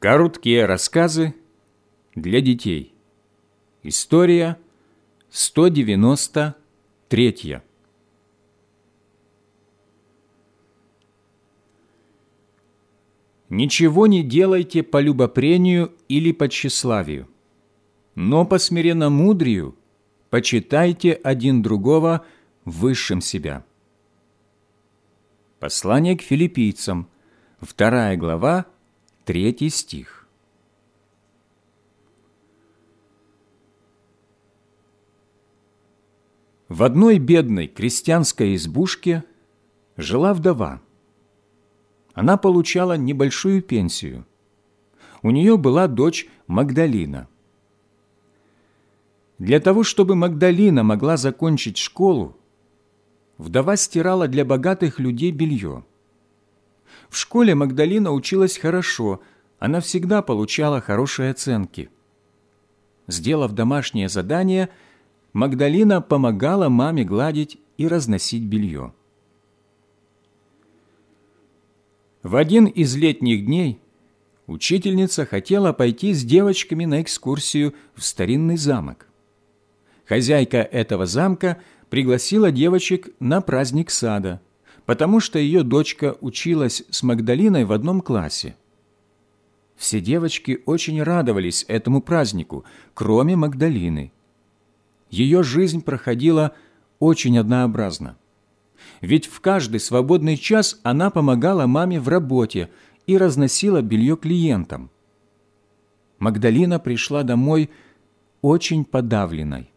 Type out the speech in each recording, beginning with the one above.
Короткие рассказы для детей. История 193. Ничего не делайте по любопрению или по тщеславию, но по смиренно-мудрию почитайте один другого высшим себя. Послание к филиппийцам, 2 глава, Третий стих. В одной бедной крестьянской избушке жила вдова. Она получала небольшую пенсию. У нее была дочь Магдалина. Для того, чтобы Магдалина могла закончить школу, вдова стирала для богатых людей белье. В школе Магдалина училась хорошо, она всегда получала хорошие оценки. Сделав домашнее задание, Магдалина помогала маме гладить и разносить белье. В один из летних дней учительница хотела пойти с девочками на экскурсию в старинный замок. Хозяйка этого замка пригласила девочек на праздник сада – потому что ее дочка училась с Магдалиной в одном классе. Все девочки очень радовались этому празднику, кроме Магдалины. Ее жизнь проходила очень однообразно. Ведь в каждый свободный час она помогала маме в работе и разносила белье клиентам. Магдалина пришла домой очень подавленной.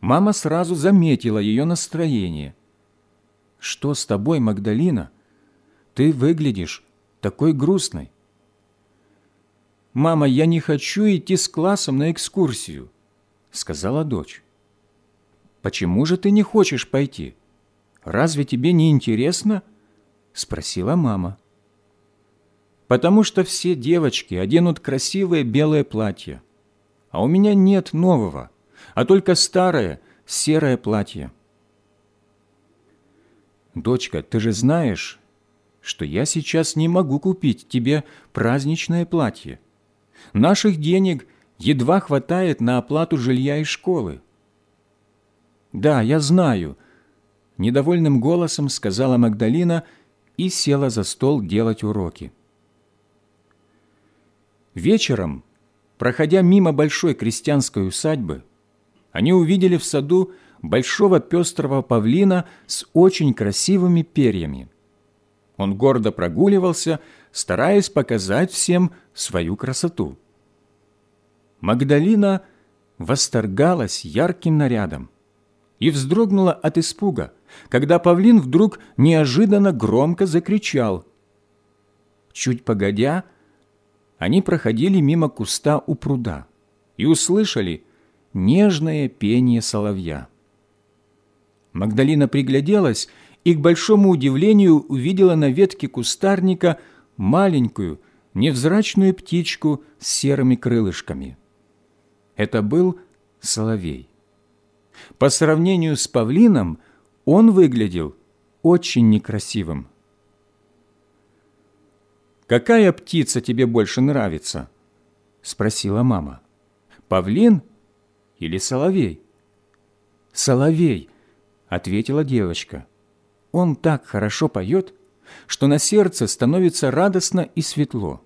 Мама сразу заметила ее настроение. «Что с тобой, Магдалина? Ты выглядишь такой грустной». «Мама, я не хочу идти с классом на экскурсию», — сказала дочь. «Почему же ты не хочешь пойти? Разве тебе не интересно?» — спросила мама. «Потому что все девочки оденут красивые белые платья, а у меня нет нового, а только старое серое платье. «Дочка, ты же знаешь, что я сейчас не могу купить тебе праздничное платье. Наших денег едва хватает на оплату жилья и школы». «Да, я знаю», – недовольным голосом сказала Магдалина и села за стол делать уроки. Вечером, проходя мимо большой крестьянской усадьбы, они увидели в саду большого пестрого павлина с очень красивыми перьями. Он гордо прогуливался, стараясь показать всем свою красоту. Магдалина восторгалась ярким нарядом и вздрогнула от испуга, когда павлин вдруг неожиданно громко закричал. Чуть погодя, они проходили мимо куста у пруда и услышали нежное пение соловья. Магдалина пригляделась и, к большому удивлению, увидела на ветке кустарника маленькую, невзрачную птичку с серыми крылышками. Это был соловей. По сравнению с павлином он выглядел очень некрасивым. «Какая птица тебе больше нравится?» – спросила мама. «Павлин или соловей?» «Соловей», — ответила девочка. «Он так хорошо поет, что на сердце становится радостно и светло».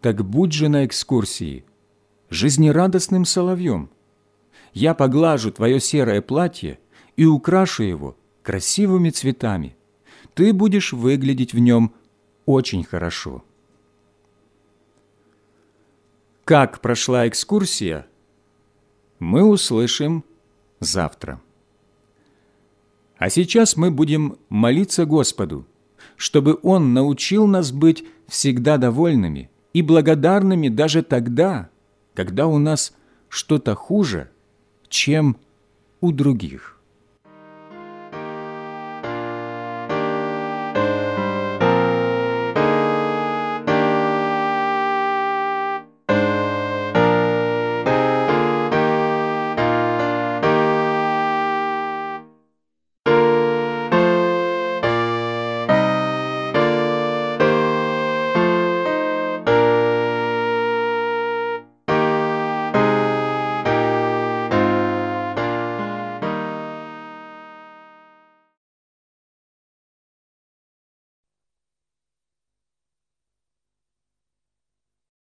«Так будь же на экскурсии, жизнерадостным соловьем. Я поглажу твое серое платье и украшу его красивыми цветами. Ты будешь выглядеть в нем очень хорошо». Как прошла экскурсия, мы услышим завтра. А сейчас мы будем молиться Господу, чтобы Он научил нас быть всегда довольными и благодарными даже тогда, когда у нас что-то хуже, чем у других.